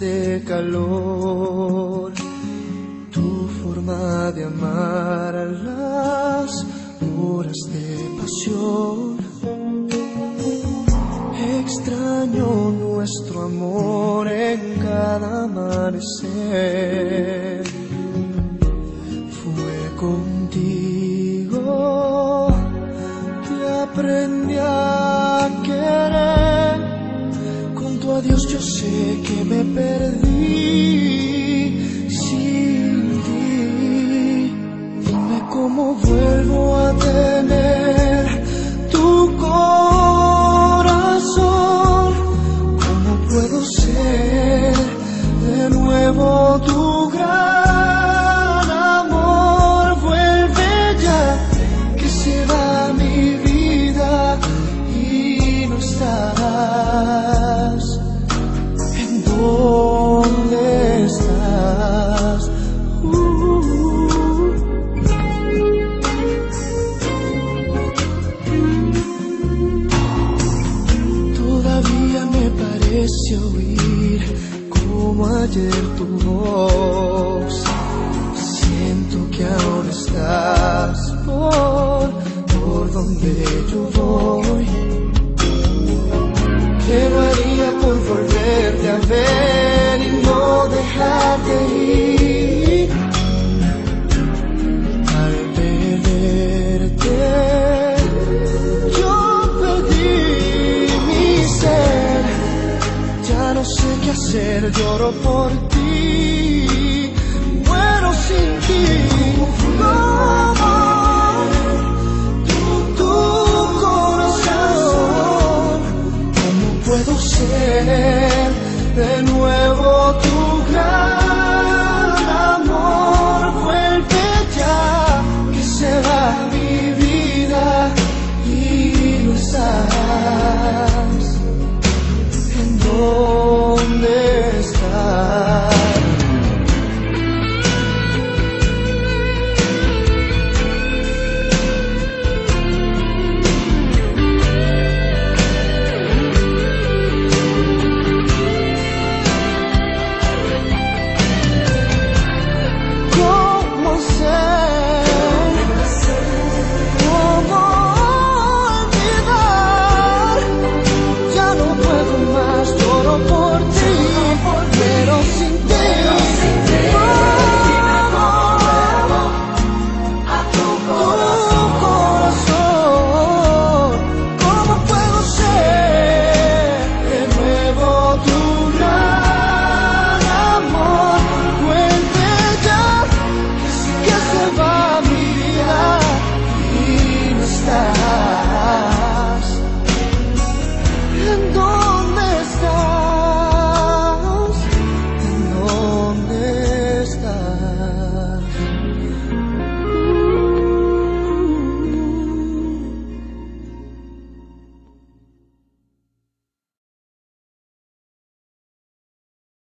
de calor, tu forma de amar a las horas de Extraño nuestro amor en cada amanecer. Fue contigo que aprendí a querer. Con tu adiós yo sé que me perdí sin ti. Dime cómo vuelvo puedo ser de nuevo tu parece oír como ayer tu voz. Siento que aún estás por, por donde yo voy. ¿Qué no haría por volverte a ver ser, lloro por ti, muero sin ti. Como tú, tu corazón, ¿cómo puedo ser de nuevo?